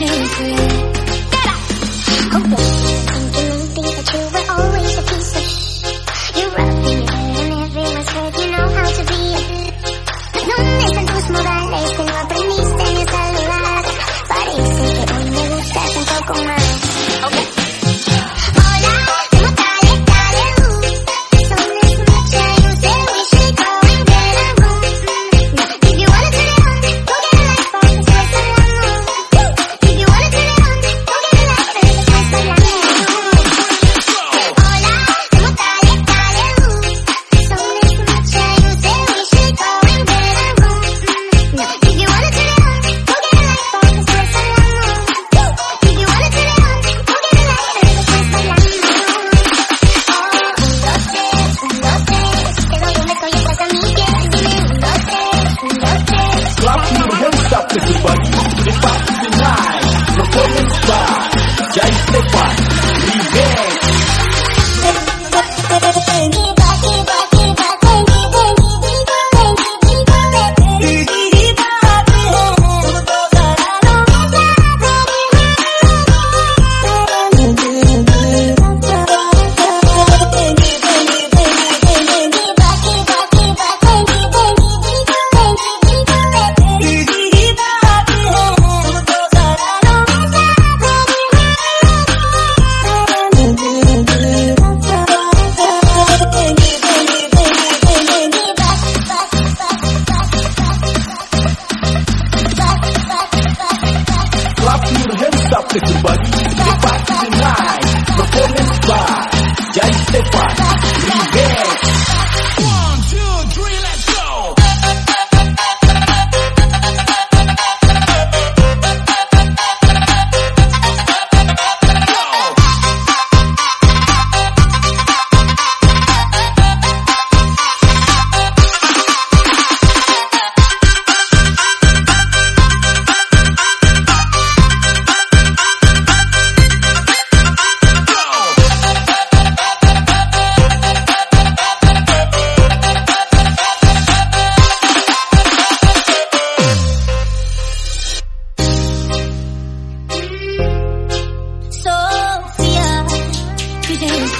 be free.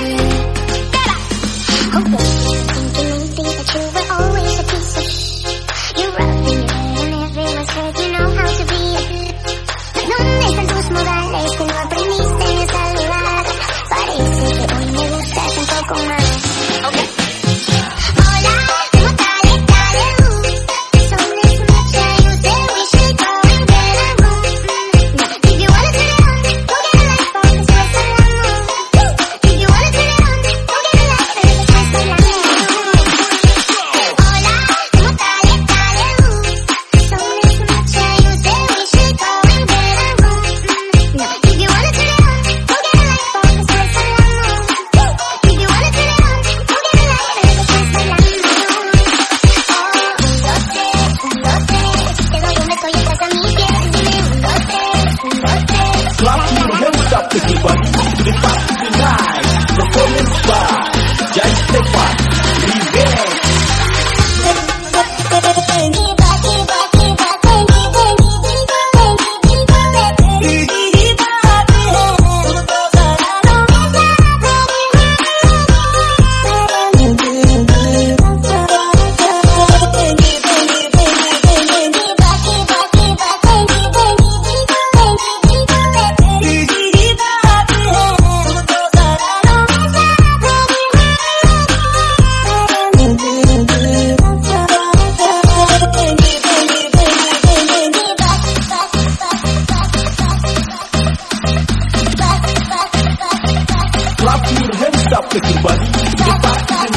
Thank you. body.